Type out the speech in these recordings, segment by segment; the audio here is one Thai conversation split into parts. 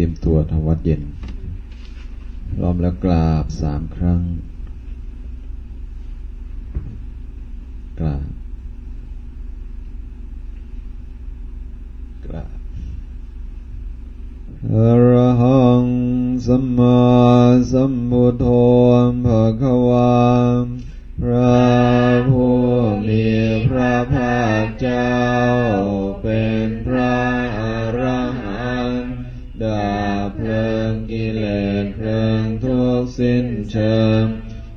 ตรียมตัวทำวัดเย็นล้อมแล้วกราบสามครั้ง กราบ กราบอรหังสัมมาสัมพุทโธภะคะวาพระผู้มีพระภาคเจ้าเป็นพระอรหันต์ ดาบเพลิงกิเลสเพลิงทุกสิ้นเชิง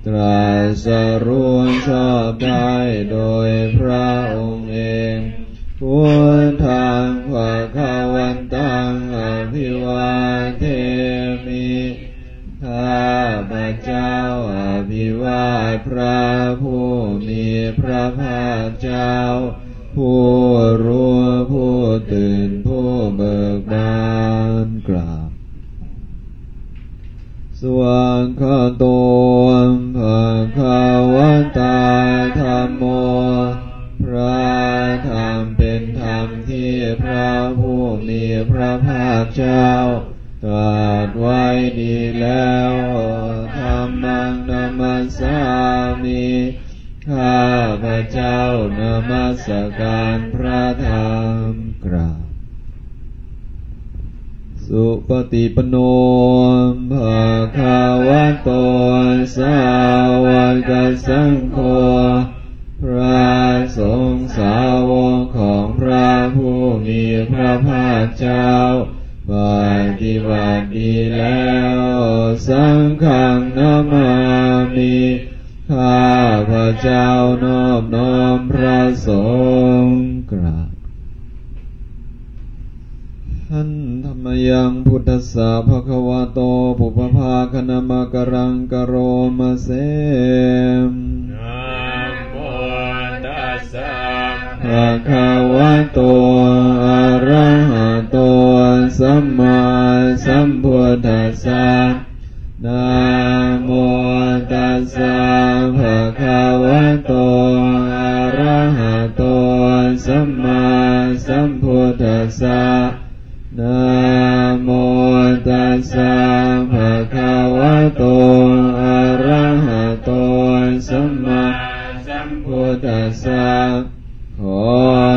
ตรัสรู้ชอบได้โดยพระองค์เองพุทธังภะคะวันตังอภิวาเทมิข้าพระเจ้าอภิวาทพระผู้มีพระภาคเจ้า ผู้รู้ผู้ตื่นผู้เบิกบานกราบสวากขาโตภะคะวะตาธรรมโม พระธรรมเป็นธรรมที่พระผู้มีพระภาคเจ้าตรัสไว้ดีแล้วธรรมังนามัสสามิ ข้าพระเจ้านมัสการพระธรรมกราบสุปฏิปโนภะคะวะโตสาวกสังโฆพระสงฆ์สาวกของพระผู้มีพระภาคเจ้าปฏิบัติดีแล้ว สังฆนามามิ พระเจ้านอบน้อมพระสงฆ์กราบท่านธรรมยังพุทธสสะภะคะวะโตปุปภาคณมกรังกโรมาเสมนะโมตัสสะภะคะวะโตอะระหะโตสัมมาสัมพุทธัสสะนะโม ตัสสะภะคะวะโตอะระหะโตสัมมาสัมพุทธัสสะนะโมตัสสะภะคะวะโตอะระหะโตสัมมาสัมพุทธัสสะขอ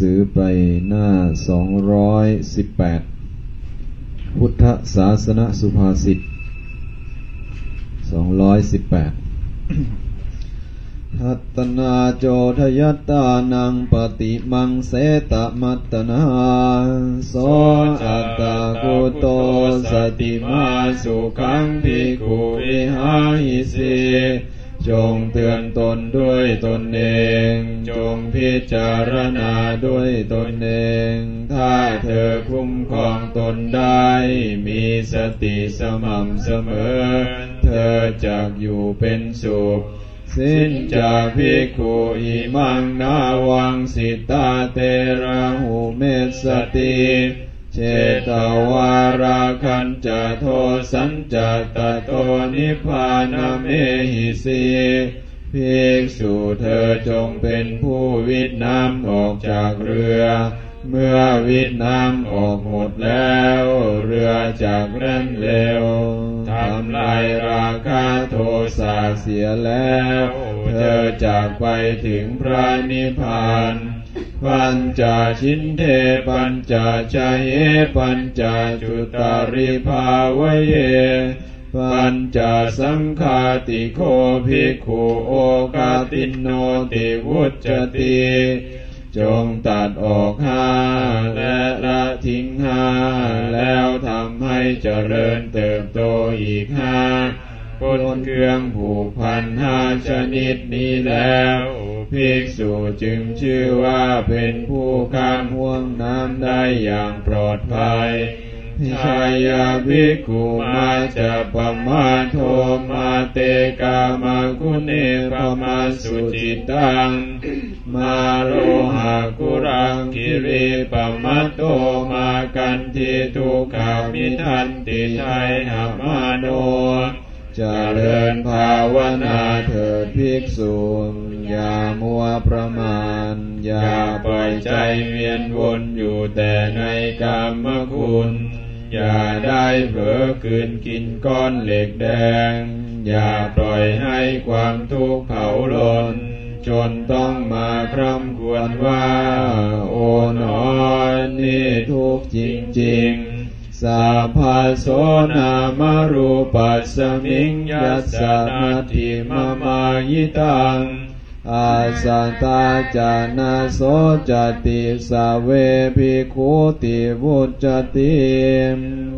สือไปหน้า 218 พุทธศาสนสุภาษิต 218 ทัตนาโจทยตตานังปฏิมังเสตมัตนาโสอัตตากุโตสติมาสุขังภิกขุวิหาหิสี จงเตือนตนด้วยตนเอง จงพิจารณาด้วยตนเอง ถ้าเธอคุ้มครองตนได้ มีสติสม่ำเสมอ เธอจะอยู่เป็นสุขสิ้นจากภิกขุอิมังนาวังสิตาเตระหูเมสติ เจตวาราคันจะโทสันจะตะโตนิพานเมหิสีภิกษุเธอจงเป็นผู้วิทน้ำออกจากเรือ เมื่อวิทน้ำออกหมดแล้ว เรือจากเร่นเร็วทำลายราคาโทสะเสียแล้ว เธอจากไปถึงพระนิพพาน ปัญจชินเทปัญจชยเยปัญจจุตาริภาวเย ปัญจสังฆาติโคภิกขุโอกาตินโนติวุจติจงตัดออกห้าและละทิ้งห้าแล้วทำให้เจริญเติบโตอีกห้าพ้นเครื่องผูกพันห้าชนิดนี้แล้ว ภิกษุจึงชื่อว่าเป็นผู้ข้ามห่วงน้ำได้อย่างปลอดภัยชายาภิกขุมาจะปมาโทมาเตกามาคุเนปมาสุจิตัง มาโรหะกุรังคิริปมัตโตมากันทิทุกขามิทันติไทยหามาโนเจริญภาวนาเถิดภิกษุ อย่ามัวประมาณ อย่าปล่อยใจเวียนวนอยู่แต่ในกามคุณ อย่าได้เผลอคืนกินก้อนเหล็กแดง อย่าปล่อยให้ความทุกข์เผาลนจนต้องมาคร่ำควรว่า โอ๋หนอนนี่ทุกข์จริงๆสัพพโสนามรูปัสสมิงยัสสะนาทิมมายิตัง อาสัตตาจานาโสจติสาเวภิกขุติวุจติ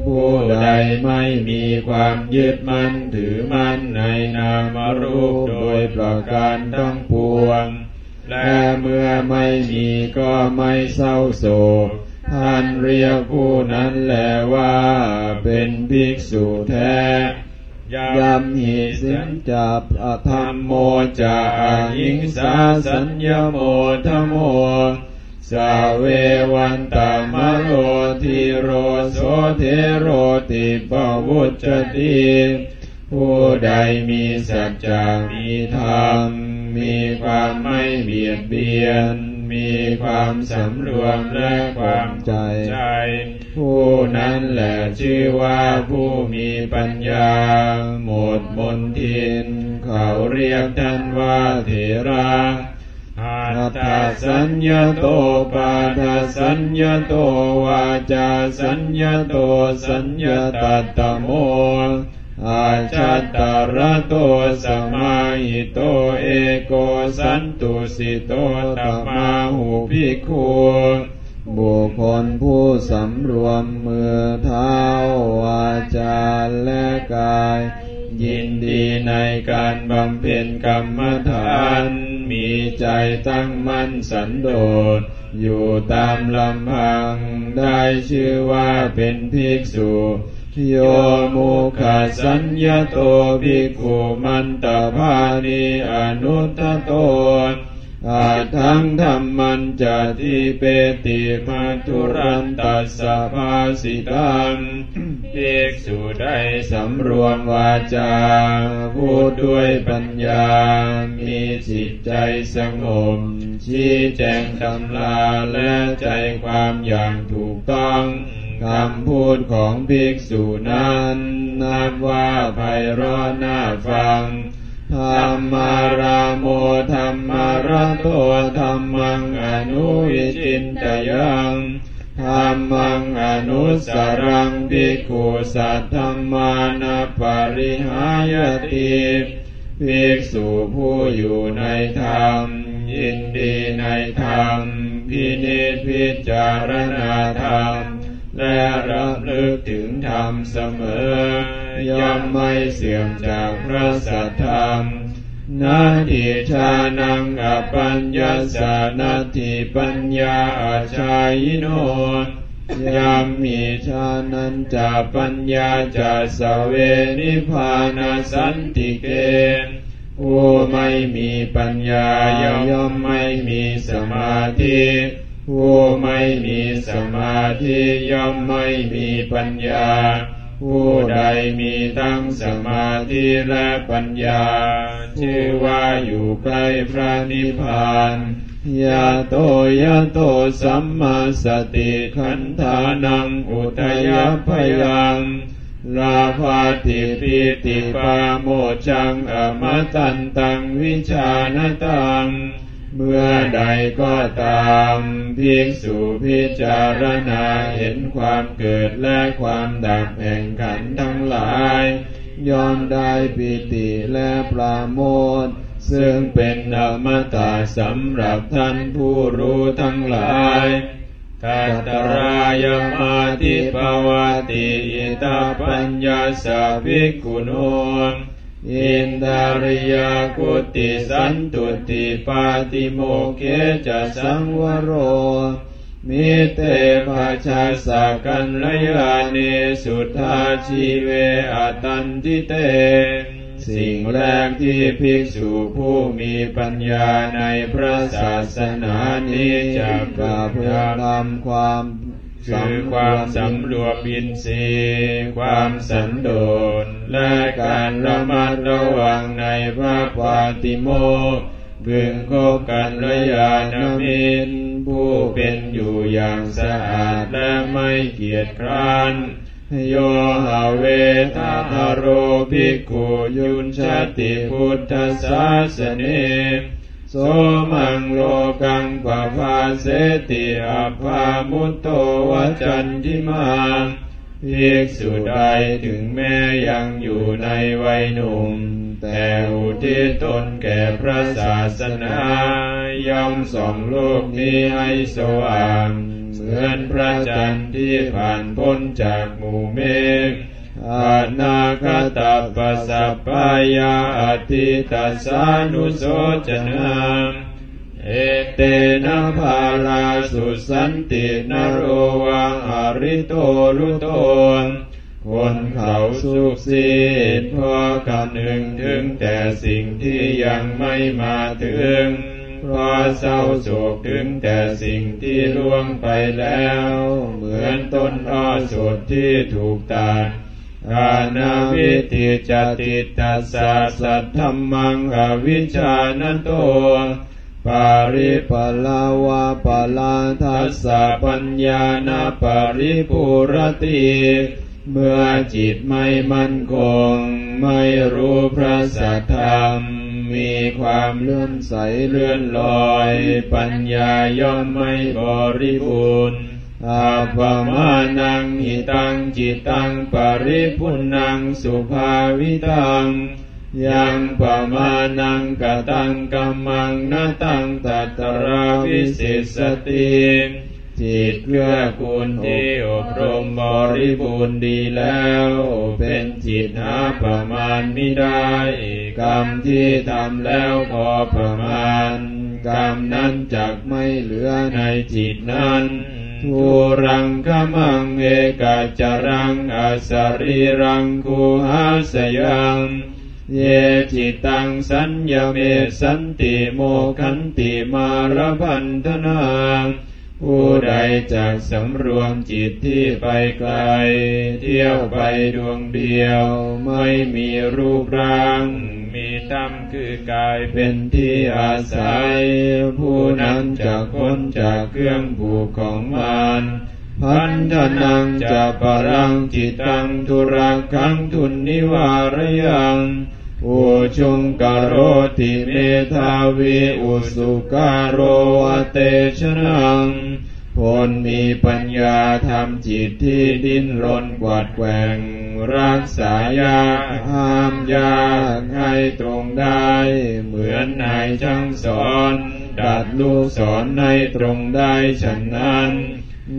ผู้ใดไม่มีความยึดมั่นถือมั่นในนามรูปโดยประการทั้งปวง และเมื่อไม่มีก็ไม่เศร้าโศกท่านเรียกผู้นั้นแหละว่าเป็นภิกษุแท้ ยำหิสินจับอธรรมโมจะอาหิงสาสัญญโมธโมสาเววันตามโรทิโรโสเทโรติปวุจติผู้ใดมีสัจจะมีธรรม มีความไม่เบียดเบียน มีความสำรวมและความใจใจ ผู้นั้นแหละชื่อว่าผู้มีปัญญา หมดมนทิน เขาเรียกท่านว่าเถระหัตตถสัญญโตปาทสัญญโตวาจาสัญญโตสัญญตัตตโม อาชัตตาระโตสมาหิโตเอโกสันตุสิโตตมาหูภิกขุบุคคลผู้สำรวมมือเท้าวาจาและกาย ยินดีในการบำเพ็ญกรรมฐาน มีใจตั้งมั่นสันโดษ อยู่ตามลำพัง ได้ชื่อว่าเป็นภิกษุ โยมุขสัญญโตภิกขุมันตภานิอนุตตโตอาทังธรรมันจะทิเปติมาทุรันตัสสะภาสิตังภิกษุได้สำรวมวาจา พูดด้วยปัญญา มีจิตใจสงบชี้แจงตำราและใจความอย่างถูกต้อง คำพูดของภิกษุนั้น นับว่าไพเราะน่าฟังธรรมาราโมธรรมารโตธรรมังอนุวิชินตยังธรรมังอนุสรังภิกขุสัทธรรมานาปริหายติภิกษุผู้อยู่ในธรรม ยินดีในธรรม พินิจพิจารณาธรรม และรับลึกถึงธรรมเสมอย่อมไม่เสื่อมจากพระสัทธรรมนาทิชานังอปัญญาสานาทิปัญญาอาชายโนยามมีชานันจะปัญญาจะสเวนิพานาสันติเกผู้ไม่มีปัญญาย่อมไม่มีสมาธิ ผู้ไม่มีสมาธิย่อมไม่มีปัญญา ผู้ใดมีทั้งสมาธิและปัญญา ชื่อว่าอยู่ใกล้พระนิพพานยาโตยาโตสัมมาสติขันธานังอุทยพยัง ลาภาติปิติปาโมจังอมตันตังวิชานตัง เมื่อใดก็ตามภิกษุพิจารณาเห็นความเกิดและความดับแห่งขันทั้งหลายยอมได้ปิติและปราโมทซึ่งเป็นอมตะสำหรับท่านผู้รู้ทั้งหลายกัตตรายมาติภวติอิตาปัญญาสาภิกขุโน อินทาริยากุติสันตุติปาติโมเกจะสังวโร มิเตภาชาสากันลยาเนสุทธาชีเวอตันติเต สิ่งแรกที่ภิกษุผู้มีปัญญาในพระศาสนานี้จะกาเพื่อทำความคือความสำรวมอินทรีย์ความสันโดษ และการระมัดระวังในพระปาติโมกพึงคบกันระยาณมิตรผู้เป็นอยู่อย่างสะอาดและไม่เกียจคร้านโยหาเวทาหาโรภิกขุยุนชติพุทธศาสเนโสมังโลกังปภาเสติอภามุตโตวจันทิมา ภิกษุใดถึงแม้ยังอยู่ในวัยหนุ่ม แต่อุทิศตนแก่พระศาสนาย่อมส่องโลกนี้ให้สว่าง เหมือนพระจันทร์ที่ผ่านพ้นจากหมู่เมฆอานาคตาปัสสะปายาอติตัสานุโสจนะ เอเตนะภาลาสุสันตินโรวังอริโตรุโตนคนเขาสุขสิทธ์เพราะคำหนึ่งถึงแต่สิ่งที่ยังไม่มาถึงเพราะเศร้าโศกถึงแต่สิ่งที่ล่วงไปแล้ว เหมือนต้นอ้อสดที่ถูกตัดอานาวิติจติตัสสะสัทธรรมังอวิชานันโต ปาริปลาวาปลาทัสสะปัญญานาปริปุรติเมื่อจิตไม่มั่นคง ไม่รู้พระสัทธรรม มีความเลื่อมใสเลื่อนลอย ปัญญาย่อมไม่บริบูรณ์อาปมานังหิตังจิตตังปริพุนังสุภาวิตัง ยังปะมานังกตังกัมมังนาตังตัตราวิสิสติจิตเพื่อคุณที่อบรมบริบูรณ์ดีแล้ว เป็นจิตหาประมาณไม่ได้กรรมที่ทำแล้วพอประมาณกรรมนั้นจักไม่เหลือในจิตนั้นทูรังขมังเอกาจรังอาสรีรังคูหาสยัง เยจิตังสัญญเมสันติโมขันติมารพันธนาผู้ใดจากสำรวมจิตที่ไปไกล เที่ยวไปดวงเดียว ไม่มีรูปร่าง มีธรรมคือกายเป็นที่อาศัย ผู้นั้นจะพ้นจากเครื่องผูกของมารพันธนังจะปรังจิตตังทุรักขังทุนนิวารยัง อุชุงกโรติเมธาวิอุสุการโรวเตชนังผลมีปัญญาทำจิตที่ดิ้นรนกวาดแกว่ง รักษายากห้ามยากให้ตรงได้ เหมือนนายช่างสอนดัดลูกสอนให้ตรงได้ฉันนั้น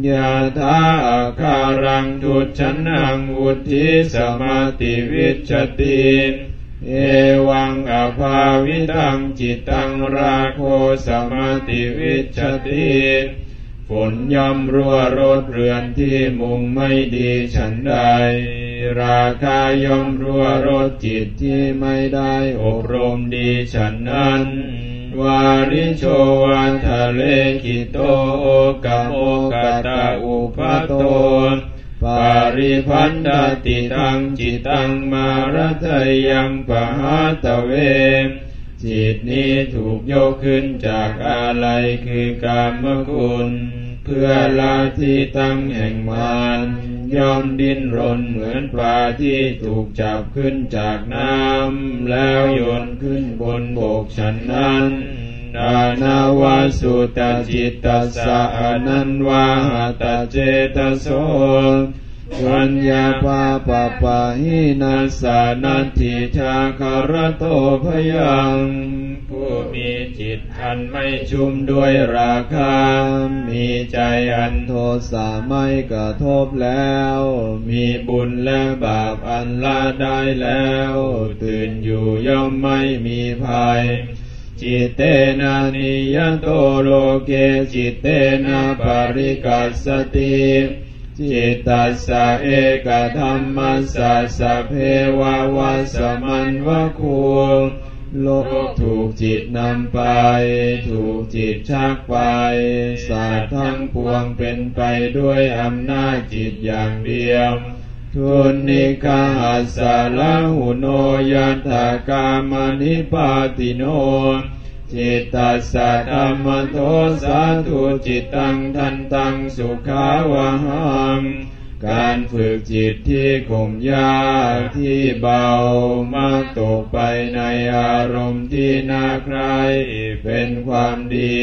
ยาธาอาคารังทุชนังวุธิสมาติวิชติน เอวังอภาวิตังจิตตังราโคสมาติวิชติฝนย่อมรั่วรดเรือนที่มุงไม่ดีฉันใด ราคาย่อมรั่วรดจิตที่ไม่ได้อบรมดีฉันนั้น วาริโชวันทะเลกิโตโอกะโมกะตะอุปโต ปาริพันธติตังจิตตังมารทยังปะหาตะเวจิตนี้ถูกยกขึ้นจากอะไรคือกามคุณ เพื่อละที่ตั้งแห่งมารย่อมดิ้นรนเหมือนปลาที่ถูกจับขึ้นจากน้ำแล้วโยนขึ้นบนบกฉันนั้น ดานาวาสุตจิตตสะอนันวาหตเจตโสวัญญาปาปะปะหินาสานัตถิชาคารโตพยังผู้มีจิตอันไม่ชุ่มด้วยราคะ มีใจอันโทสะไม่กระทบแล้ว มีบุญและบาปอันละได้แล้ว ตื่นอยู่ย่อมไม่มีภัย จิตเตนะนิยโตโลเกจิตเตนะปริกัสสติจิตตัสสะเอกธรรมัสสะสะเพวาวัสมันวะคูโลกถูกจิตนำไป ถูกจิตชักไปสาสตร์ทั้งปวงเป็นไปด้วยอำนาจจิตอย่างเดียว ทุนนิกาหัสสะละหุโนยัตถกามนิปาติโน จิตตัสสะธรรมโทสาธุจิตตังทันตังสุขาวะหังการฝึกจิตที่ข่มยากที่เบามักตกไปในอารมณ์ที่น่าใครเป็นความดี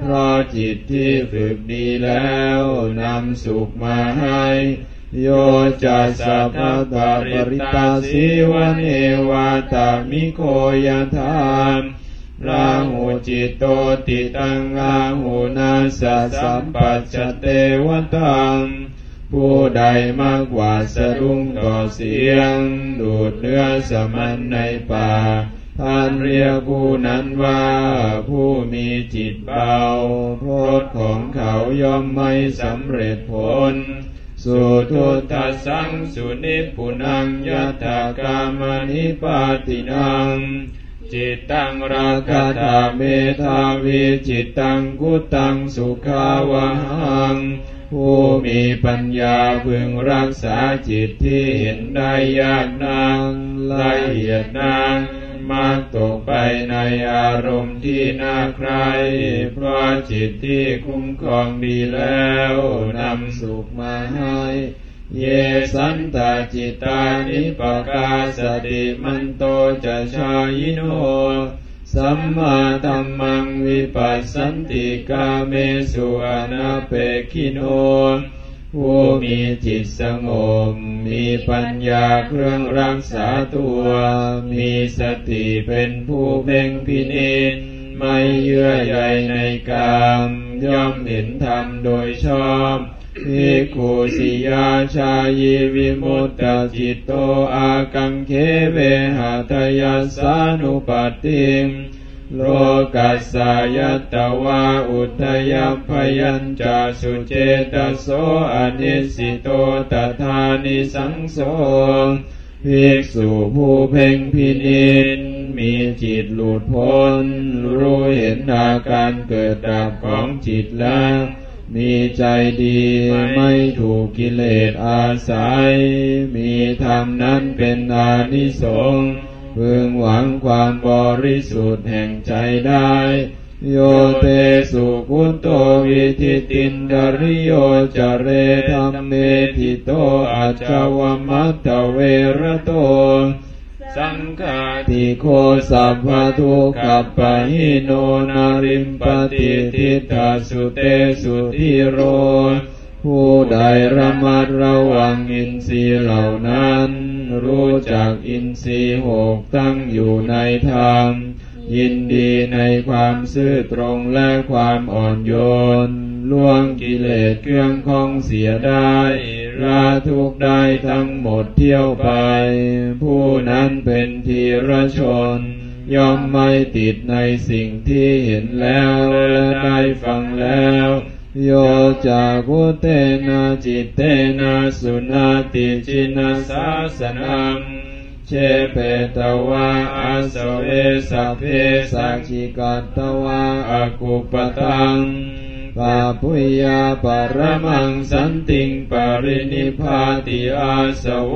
เพราะจิตที่ฝึกดีแล้วนำสุขมาให้ โยจัสสะภะตะปริตาสิวันวาตามิโคยทาน ราหูจิตโตติตังราหูนาสะสัมปัจจเตวตังผู้ใดมากกว่าสะดุ้งต่อเสียง ดูดเนื้อสมันในป่า ท่านเรียกผู้นั้นว่า ผู้มีจิตเบาโพธของเขาย่อมไม่สำเร็จผล สุทุตัสสังสุนิพุนังยัตถกามนิปาตินัง จิตตังราคะธาเมธาวิจิตตังกุตังสุขาวหังผู้มีปัญญาพึงรักษาจิตที่เห็นได้ยากนางละเอียดนางมักตกไปในอารมณ์ที่น่าใคร เพราะจิตที่คุ้มครองดีแล้วนำสุขมาให้ เยสันตาจิตานิปกาสติมันโตจะชายิโนสัมมาธัมมังวิปัสสันติกาเมสุอนาเปคิโนผู้มีจิตสงบมีปัญญาเครื่องรักษาตัว มีสติเป็นผู้เพ่งพินิจไม่เยื่อใยในกามย่อมเห็นธรรมโดยชอบ ภิกขุสิยาชายีวิมุตตจิตโตอากังเคเวหาทยัสานุปัตติงโลกัสสายตวาอุทยพยัญจาสุเจตโสอนิสิโตตถานิสังโสภิกษุผู้เพ่งพินิจมีจิตหลุดพ้น รู้เห็นอาการเกิดดับของจิตแล้ว มีใจดีไม่ถูกกิเลสอาศัย มีธรรมนั้นเป็นอานิสงส์พึงหวังความบริสุทธิ์แห่งใจได้ โยเตสุกุตโตวิธิตินดริโยจเรธรรมเมทิโตอาจวมัตเวระโต สังฆาติโคสัพพทุกขปะหิโนนาริมปฏิทิตาสุเตสุทิโร ผู้ใดระมัดระวังอินทรีย์เหล่านั้น รู้จักอินทรีย์หกตั้งอยู่ในธรรม ยินดีในความซื่อตรงและความอ่อนโยน ล่วงกิเลสเครื่องคองเสียได้ ราทุกได้ทั้งหมดเที่ยวไป ผู้นั้นเป็นทีรชน ย่อมไม่ติดในสิ่งที่เห็นแล้วและได้ฟังแล้ว โยจากุเตนะจิตเตนะสุนาติจินาสาสนังเชเปตวะอาสเวสัพเพสัจจิกัตตวะอากุปตัง ปาปุยยาปรมังสันติงปรินิพาติอาสโว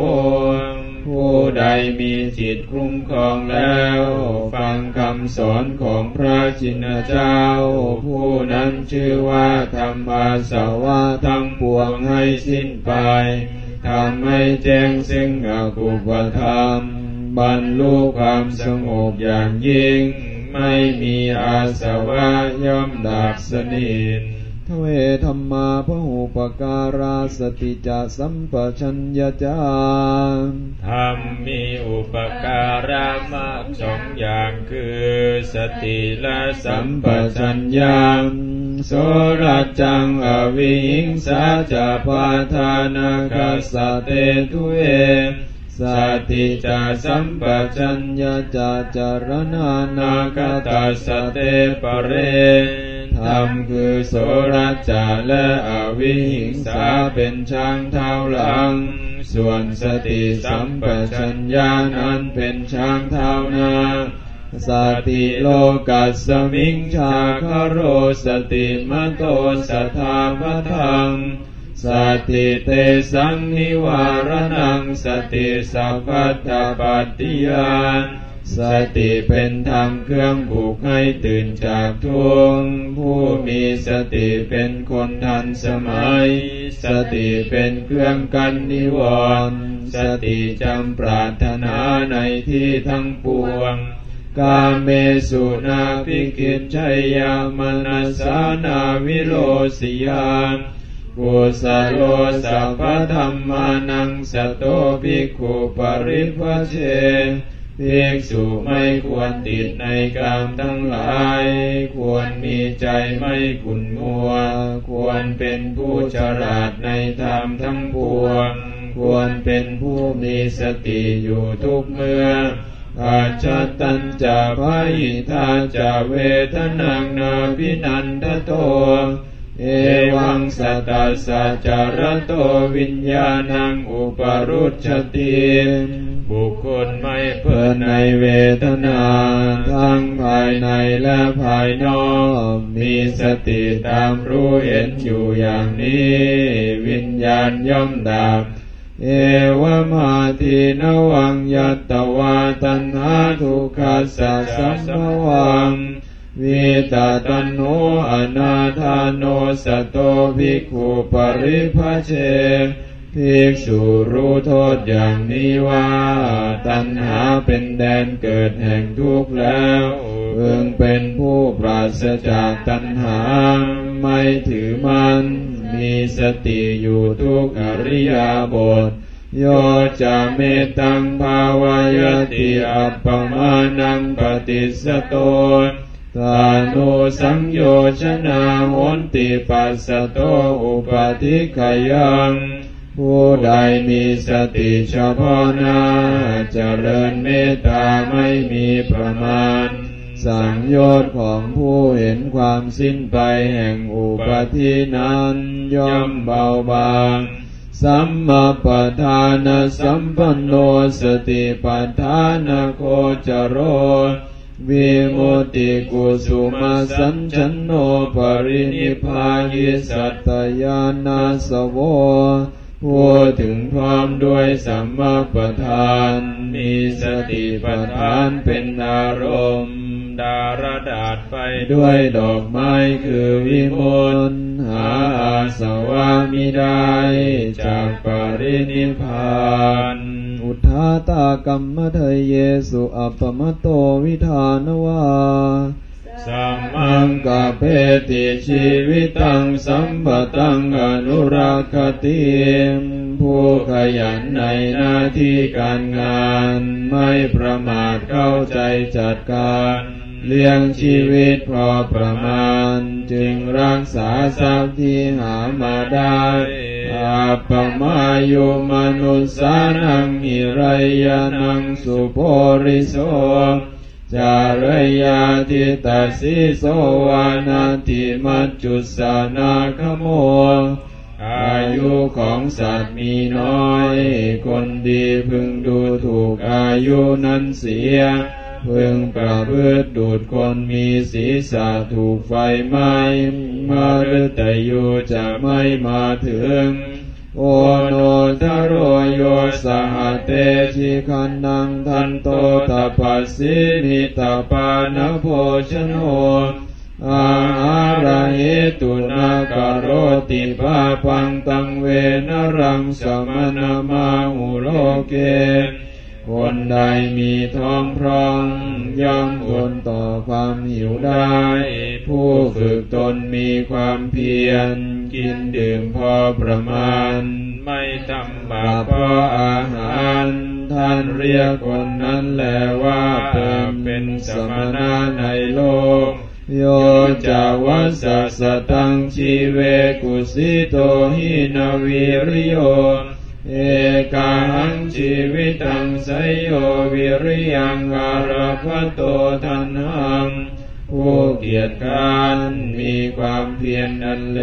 ผู้ใดมีจิตคุ้มครองแล้ว ฟังคำสอนของพระจินเจ้า ผู้นั้นชื่อว่าธรรมาสวะทั้งปวงให้สิ้นไปทำให้แจ้งซึ่งอกุปธรรม บรรลุความสงบอย่างยิ่ง ไม่มีอาสวะย่อมดับสนิททเวธรรมาพหูปการาสติจะสัมปชัญญะจาธรรมมีอุปการะมากสองอย่างคือสติและสัมปชัญญะโสรัจจังอวิหิงสาจะปาทานาคาสเตทุเอ สติจะสัมปชัญญะจะจารณานาคตัสเตปะเรธธรรมคือโสรัจจาและอวิหิงสาเป็นช้างเท้าหลัง ส่วนสติสัมปชัญญะนั้นเป็นช้างเท้านาสติโลกัสสมิงชาคโรสติมโตสัทธาพทัง สติเตสังนิวารนังสติสัพพัทธปัตติยานสติเป็นธรรมเครื่องบุกให้ตื่นจากทุกข์ผู้มีสติเป็นคนทันสมัย สติเป็นเครื่องกันนิวรณ์สติจำปรารถนาในที่ทั้งปวงกาเมสุนาภิกิจชัยยามนัสสานาวิโรสิยาน กุสโลสัพพธรรมานังสโตภิกขุปริภเชภิกษุไม่ควรติดในกามทั้งหลาย ควรมีใจไม่ขุนมัว ควรเป็นผู้ฉลาดในธรรมทั้งปวง ควรเป็นผู้มีสติอยู่ทุกเมื่ออาชตันจะพาหิทาจะเวทนังนาพินันทโต เอวังสัตตสัจจารโตวิญญาณังอุปรุชติบุคคลไม่เพื่อในเวทนาทั้งภายในและภายนอก มีสติตามรู้เห็นอยู่อย่างนี้ วิญญาณย่อมดับเอวมาทีนวังยัตตวาตันหาทุกขสัสสัมภวัง วิตาตันโนอนาธานโนสโตภิกขุปริภเชภิกษุรู้โทษอย่างนี้ว่า ตัณหาเป็นแดนเกิดแห่งทุกข์แล้วพึงเป็นผู้ปราศจากตัณหา ไม่ถือมัน มีสติอยู่ทุกอริยาบทโยจะเมตังภาวายติอัปปมานังปฏิสโต ตานุสังโยชนาโหนติปัสสโตอุปาทิขยังผู้ใดมีสติเฉพาะหน้าเจริญเมตตาไม่มีประมาณ สังโยชน์ของผู้เห็นความสิ้นไปแห่งอุปาทินั้นย่อมเบาบางสัมมาปทานสัมปันโนสติปัฏฐานโคจรโร วิมุตติกุสุมาสัญชนโนปรินิพายิสัตตยานาสโวพูดถึงพร้อมด้วยสัมมาประธาน มีสติประธานเป็นอารมณ์ ดารดาษไปด้วยดอกไม้คือวิมลหาอาสวะมิได้ จากปรินิพาน อุทาตากรรมเทยเยสุอัปปมโตวิธานวาสัมมังกาเพติชีวิตังสัมปตังอนุรักขติผู้ขยันในหน้าที่การงาน ไม่ประมาทเข้าใจจัดการ เลี้ยงชีวิตพอประมาณ จึงรักษาทรัพย์ที่หามาได้อาปมายุมนุสานังอิไรยานังสุโพริโสจารยาทิตัสสิโสวานาติมัจจุสานาคโมอายุของสัตว์มีน้อย คนดีพึงดูถูกอายุนั้นเสีย พึงประพฤติดูดคนมีศีรษะถูกไฟไหม้มาฤตยูจะไม่มาถึง โอโนทโรโยสหเตชิคันนังทันโตตปัสสิมิตาปานโภชโนอาหาระเหตุนากโรติปาปังตังเวนรังสมณมาหุโลเก คนใดมีท้องพร้องย่อมอดต่อความหิวได้ ผู้ฝึกตนมีความเพียร กินดื่มพอประมาณ ไม่ทำบาปเพราะอาหาร ท่านเรียกคนนั้นแลว่าเป็นสมณะในโลกโยจาวัสสะตังชีเวกุสิโตหินาวิริโย เอกังชีวิตังไสยโยวิริยังอารพัตโตทันหังผู้เกียจค้านมีความเพียรอันเล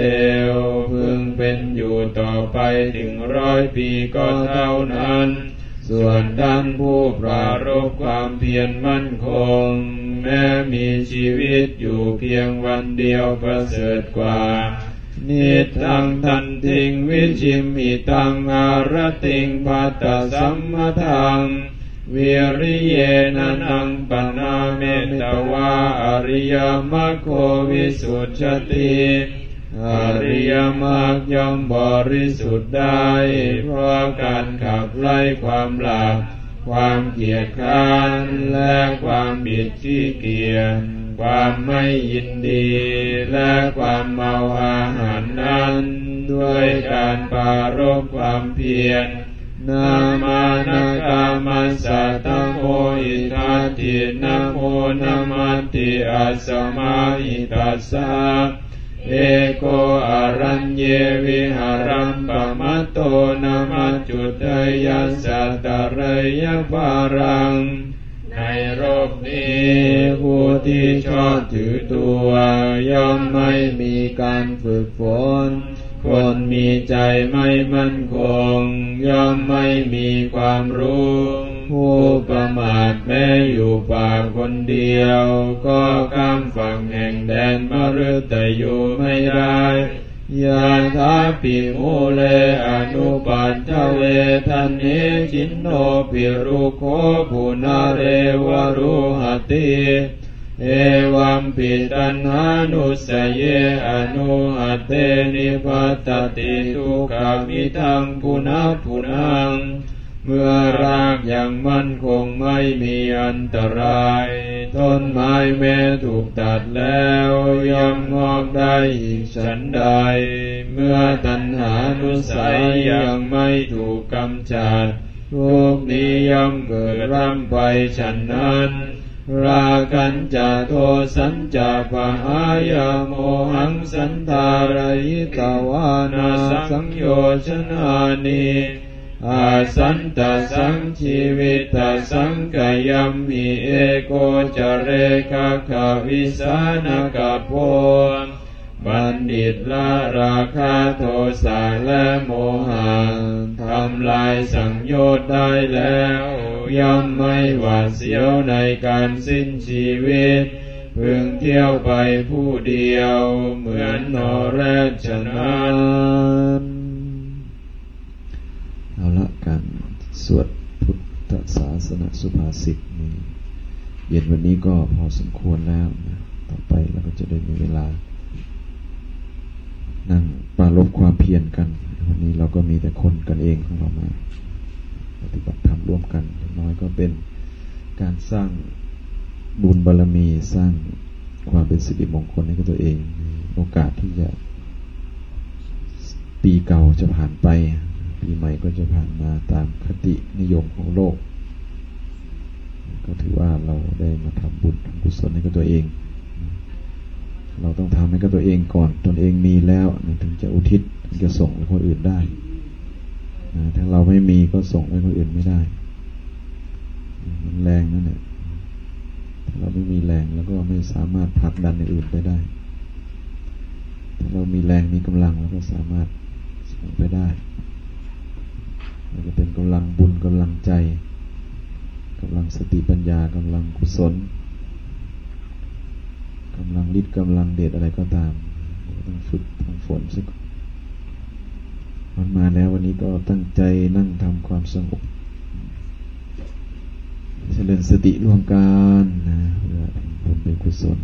วพึงเป็นอยู่ต่อไปถึงร้อยปีก็เท่านั้น ส่วนท่านผู้ปรารบความเพียรมั่นคง แม้มีชีวิตอยู่เพียงวันเดียวประเสริฐกว่า นิทังทันติงวิชิมิตังอารติงปัตตสัมมทังวิริเยนันังปนาเมตวาอริยมรรคโควิสุทธิอริยมรรคย่อมบริสุทธิ์ได้เพราะการขับไล่ความหลับ ความเกียจค้านและความบิดขี้เกียจความไม่ยินดี และความเมาอาหารนั้น ด้วยการปารบความเพียรนามานาคามัสสะตะโมอิทัตตินโมนามัตติอัสมาหิตัสสะ เอโกอรัญเยวิหารัมปะมัตโตนามัจจุตยัสสะตะรยบารัง ในโรคนี้ผู้ที่ชอบถือตัวย่อมไม่มีการฝึกฝน คนมีใจไม่มั่นคง ย่อมไม่มีความรู้ ผู้ประมาทแม้อยู่ป่าคนเดียว ก็ข้ามฝั่งแห่งแดนมฤตยูไม่ได้ยาทาปิโมเลอนุปันทเวทันเนจินโนปิรุโคปุนาเรวรุหติเอวัมปิตันหานุสเยอนุหัตเตนิพัตติทุกามิทังปุนาปุนัง เมื่อรากอย่างมั่นคงไม่มีอันตราย ต้นไม้แม้ถูกตัดแล้วยังงอกได้อีกฉันใด เมื่อตัณหานุสัยยังไม่ถูกกำจัดทุกนี้ย่อมเกิดร่ำไปฉันนั้น รากันจะโทสันจะปะหายาโมหังสันตารยิตวานาสังโยชนานี อาสันตสังชีวิตสังกยัมมิเอโกจเรคาคาวิสานกโพบัณฑิตละราคาโทสะและโมหะทำลายสังโยชน์ได้แล้วย่อมไม่หวาดเสียวในการสิ้นชีวิต พึงเที่ยวไปผู้เดียวเหมือนนอแรกฉะนั้น เอาละการสวดพุทธศาสนาสุภาษิตนี้เย็นวันนี้ก็พอสมควรแล้วนะต่อไปเราก็จะได้มีเวลา นั่งปรารบความเพียรกัน วันนี้เราก็มีแต่คนกันเองของเรามาปฏิบัติธรรมร่วมกันน้อยก็เป็นการสร้างบุญบารรมีสร้างความเป็นสิริมงคลให้กับตัวเอง โอกาสที่จะปีเก่าจะผ่านไป ปีใหม่ก็จะผ่านมาตามคตินิยมของโลก ก็ถือว่าเราได้มาทำบุญทำกุศลให้กับตัวเอง เราต้องทำให้กับตัวเองก่อน ตนเองมีแล้วถึงจะอุทิศถึงจะส่งให้คนอื่นได้ถ้าเราไม่มีก็ส่งให้คนอื่นไม่ได้มันแรงนั่นแหละถ้าเราไม่มีแรงแล้วก็ไม่สามารถผลักดันในอื่นไปได้ ถ้าเรามีแรงมีกำลังเราก็สามารถส่งไปได้ มันจะเป็นกำลังบุญกำลังใจกำลังสติปัญญากำลังกุศลกำลังฤทธิ์กำลังเดชอะไรก็ตามต้องฝึกต้องฝนสักมันมาแล้ววันนี้ก็ตั้งใจนั่งทำความสงบเจริญสติร่วมกันนะเพื่อเป็นกุศล